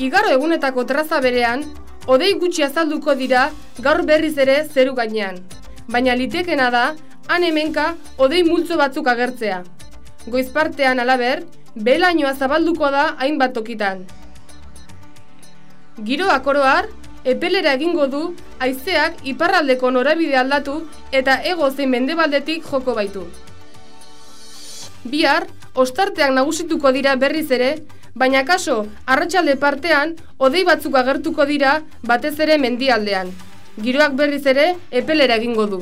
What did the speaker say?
Igaro egunetako traza berean, odei gutxi azalduko dira gaur berriz ere zeru gainean. Baina litekena da, han hemenka odei multzo batzuk agertzea. Goizpartean alaber, belainoa zabalduko da hainbat tokitan. Giro akoroar, epelera egingo du, haizeak iparraldeko norabide aldatu eta ego zein mendebaldetik joko baitu. Bihar, ostarteak nagusituko dira berriz ere, baina kaso, arratsalde partean, odei batzuk agertuko dira batez ere mendialdean. Giroak berriz ere, epelera egingo du.